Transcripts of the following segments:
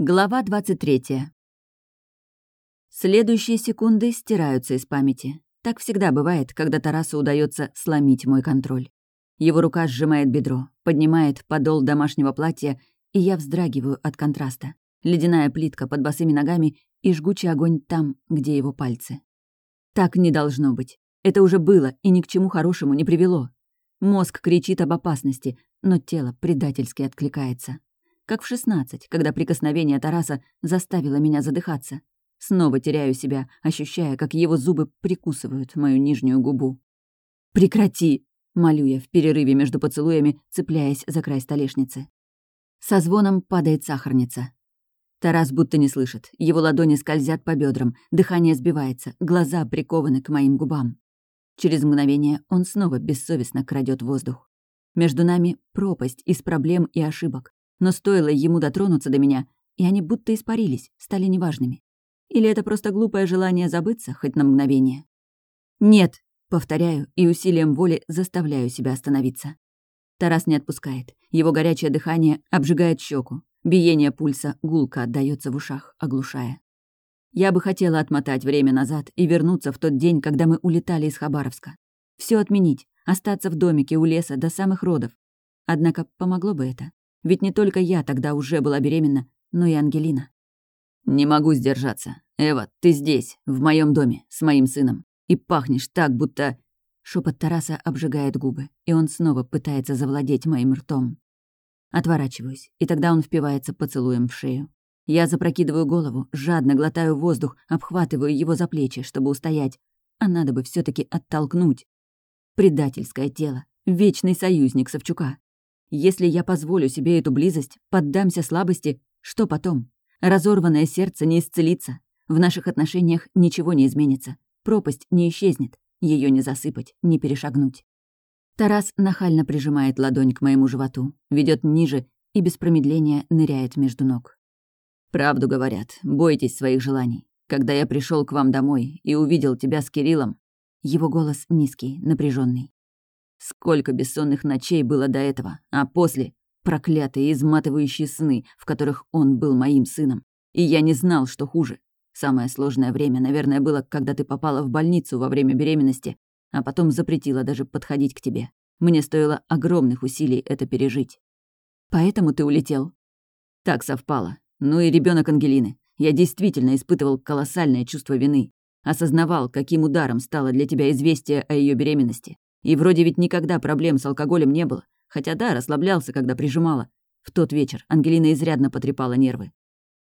Глава 23. Следующие секунды стираются из памяти. Так всегда бывает, когда Тарасу удается сломить мой контроль. Его рука сжимает бедро, поднимает подол домашнего платья, и я вздрагиваю от контраста. Ледяная плитка под босыми ногами и жгучий огонь там, где его пальцы. Так не должно быть. Это уже было и ни к чему хорошему не привело. Мозг кричит об опасности, но тело предательски откликается как в шестнадцать, когда прикосновение Тараса заставило меня задыхаться. Снова теряю себя, ощущая, как его зубы прикусывают мою нижнюю губу. «Прекрати!» — молю я в перерыве между поцелуями, цепляясь за край столешницы. Со звоном падает сахарница. Тарас будто не слышит. Его ладони скользят по бедрам, дыхание сбивается, глаза прикованы к моим губам. Через мгновение он снова бессовестно крадет воздух. Между нами пропасть из проблем и ошибок но стоило ему дотронуться до меня, и они будто испарились, стали неважными. Или это просто глупое желание забыться хоть на мгновение? «Нет», — повторяю, и усилием воли заставляю себя остановиться. Тарас не отпускает. Его горячее дыхание обжигает щеку. Биение пульса гулко отдаётся в ушах, оглушая. Я бы хотела отмотать время назад и вернуться в тот день, когда мы улетали из Хабаровска. Все отменить, остаться в домике у леса до самых родов. Однако помогло бы это. Ведь не только я тогда уже была беременна, но и Ангелина. «Не могу сдержаться. Эва, ты здесь, в моем доме, с моим сыном. И пахнешь так, будто...» Шепот Тараса обжигает губы, и он снова пытается завладеть моим ртом. Отворачиваюсь, и тогда он впивается поцелуем в шею. Я запрокидываю голову, жадно глотаю воздух, обхватываю его за плечи, чтобы устоять. А надо бы все таки оттолкнуть. Предательское тело, вечный союзник Савчука. Если я позволю себе эту близость, поддамся слабости, что потом? Разорванное сердце не исцелится. В наших отношениях ничего не изменится. Пропасть не исчезнет. Ее не засыпать, не перешагнуть. Тарас нахально прижимает ладонь к моему животу, ведет ниже и без промедления ныряет между ног. «Правду говорят, бойтесь своих желаний. Когда я пришел к вам домой и увидел тебя с Кириллом...» Его голос низкий, напряженный. Сколько бессонных ночей было до этого, а после — проклятые изматывающие сны, в которых он был моим сыном. И я не знал, что хуже. Самое сложное время, наверное, было, когда ты попала в больницу во время беременности, а потом запретила даже подходить к тебе. Мне стоило огромных усилий это пережить. Поэтому ты улетел? Так совпало. Ну и ребенок Ангелины. Я действительно испытывал колоссальное чувство вины. Осознавал, каким ударом стало для тебя известие о ее беременности. И вроде ведь никогда проблем с алкоголем не было. Хотя да, расслаблялся, когда прижимала. В тот вечер Ангелина изрядно потрепала нервы.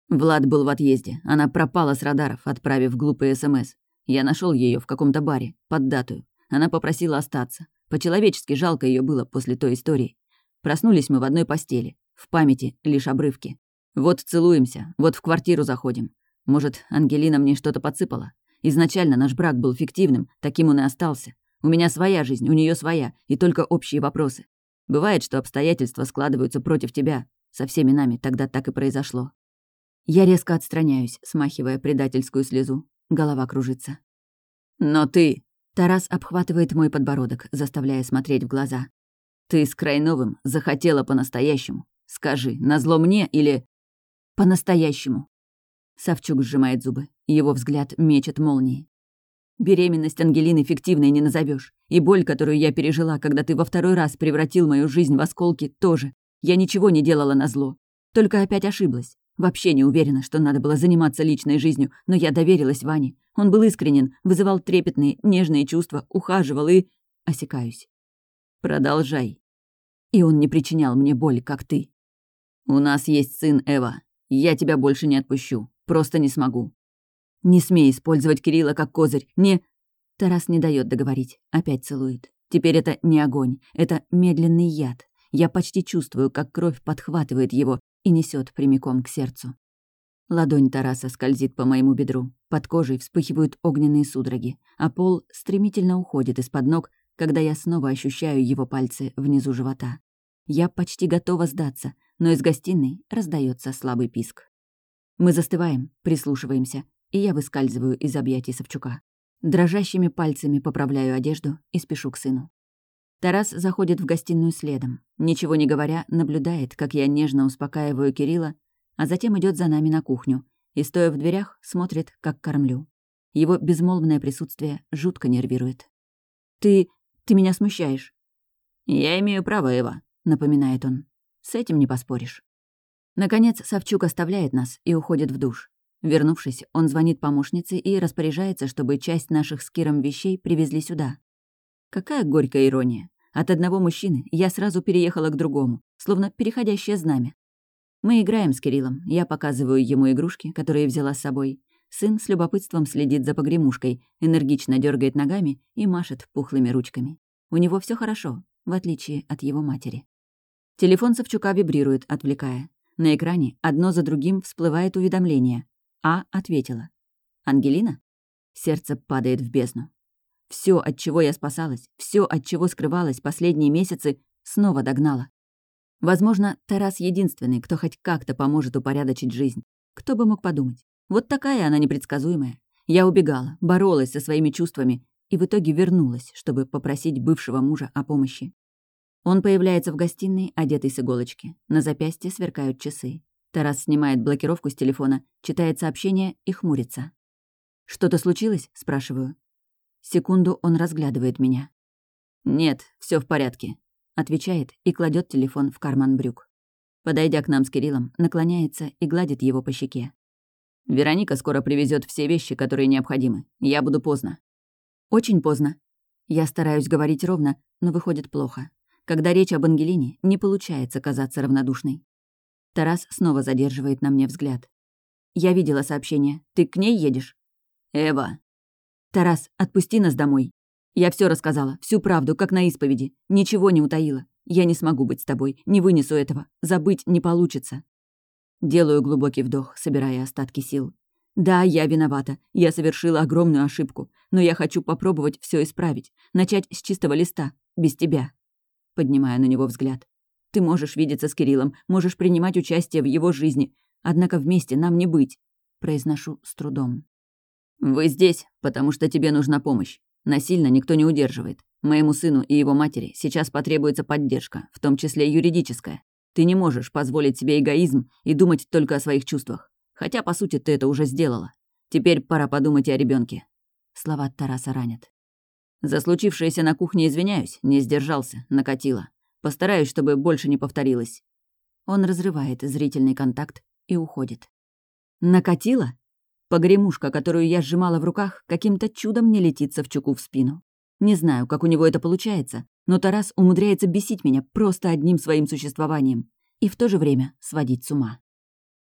Влад был в отъезде. Она пропала с радаров, отправив глупый СМС. Я нашел ее в каком-то баре, под датую. Она попросила остаться. По-человечески жалко ее было после той истории. Проснулись мы в одной постели. В памяти лишь обрывки. Вот целуемся, вот в квартиру заходим. Может, Ангелина мне что-то подсыпала? Изначально наш брак был фиктивным, таким он и остался. У меня своя жизнь, у нее своя, и только общие вопросы. Бывает, что обстоятельства складываются против тебя. Со всеми нами тогда так и произошло. Я резко отстраняюсь, смахивая предательскую слезу. Голова кружится. «Но ты...» Тарас обхватывает мой подбородок, заставляя смотреть в глаза. «Ты с Крайновым захотела по-настоящему. Скажи, назло мне или...» «По-настоящему». Савчук сжимает зубы. Его взгляд мечет молнии. Беременность Ангелины фиктивной не назовешь. И боль, которую я пережила, когда ты во второй раз превратил мою жизнь в осколки, тоже. Я ничего не делала на зло. Только опять ошиблась. Вообще не уверена, что надо было заниматься личной жизнью, но я доверилась Ване. Он был искренен, вызывал трепетные, нежные чувства, ухаживал и... Осекаюсь. Продолжай. И он не причинял мне боли, как ты. У нас есть сын Эва. Я тебя больше не отпущу. Просто не смогу. «Не смей использовать Кирилла как козырь, не...» Тарас не дает договорить, опять целует. Теперь это не огонь, это медленный яд. Я почти чувствую, как кровь подхватывает его и несет прямиком к сердцу. Ладонь Тараса скользит по моему бедру. Под кожей вспыхивают огненные судороги, а пол стремительно уходит из-под ног, когда я снова ощущаю его пальцы внизу живота. Я почти готова сдаться, но из гостиной раздается слабый писк. Мы застываем, прислушиваемся, и я выскальзываю из объятий Савчука. Дрожащими пальцами поправляю одежду и спешу к сыну. Тарас заходит в гостиную следом. Ничего не говоря, наблюдает, как я нежно успокаиваю Кирилла, а затем идет за нами на кухню и, стоя в дверях, смотрит, как кормлю. Его безмолвное присутствие жутко нервирует. «Ты... ты меня смущаешь». «Я имею право, Эва», — напоминает он. «С этим не поспоришь». Наконец, Савчук оставляет нас и уходит в душ. Вернувшись, он звонит помощнице и распоряжается, чтобы часть наших с Киром вещей привезли сюда. Какая горькая ирония. От одного мужчины я сразу переехала к другому, словно переходящее знамя. Мы играем с Кириллом, я показываю ему игрушки, которые взяла с собой. Сын с любопытством следит за погремушкой, энергично дергает ногами и машет пухлыми ручками. У него все хорошо, в отличие от его матери. Телефон Савчука вибрирует, отвлекая. На экране одно за другим всплывает уведомление. А ответила. «Ангелина?» Сердце падает в бездну. Все, от чего я спасалась, все, от чего скрывалась последние месяцы, снова догнала. Возможно, Тарас единственный, кто хоть как-то поможет упорядочить жизнь. Кто бы мог подумать? Вот такая она непредсказуемая. Я убегала, боролась со своими чувствами и в итоге вернулась, чтобы попросить бывшего мужа о помощи. Он появляется в гостиной, одетый с иголочки. На запястье сверкают часы. Тарас снимает блокировку с телефона, читает сообщение и хмурится. «Что-то случилось?» — спрашиваю. Секунду он разглядывает меня. «Нет, все в порядке», — отвечает и кладет телефон в карман брюк. Подойдя к нам с Кириллом, наклоняется и гладит его по щеке. «Вероника скоро привезет все вещи, которые необходимы. Я буду поздно». «Очень поздно». Я стараюсь говорить ровно, но выходит плохо. Когда речь об Ангелине, не получается казаться равнодушной. Тарас снова задерживает на мне взгляд. «Я видела сообщение. Ты к ней едешь?» «Эва!» «Тарас, отпусти нас домой. Я все рассказала, всю правду, как на исповеди. Ничего не утаила. Я не смогу быть с тобой, не вынесу этого. Забыть не получится». Делаю глубокий вдох, собирая остатки сил. Да, я виновата. Я совершила огромную ошибку. Но я хочу попробовать все исправить. Начать с чистого листа. Без тебя. Поднимаю на него взгляд. Ты можешь видеться с Кириллом, можешь принимать участие в его жизни, однако вместе нам не быть», — произношу с трудом. «Вы здесь, потому что тебе нужна помощь. Насильно никто не удерживает. Моему сыну и его матери сейчас потребуется поддержка, в том числе юридическая. Ты не можешь позволить себе эгоизм и думать только о своих чувствах. Хотя, по сути, ты это уже сделала. Теперь пора подумать и о ребенке. Слова Тараса ранят. За случившееся на кухне извиняюсь, не сдержался, накатила. Постараюсь, чтобы больше не повторилось». Он разрывает зрительный контакт и уходит. «Накатила?» Погремушка, которую я сжимала в руках, каким-то чудом не летит Савчуку в спину. Не знаю, как у него это получается, но Тарас умудряется бесить меня просто одним своим существованием и в то же время сводить с ума.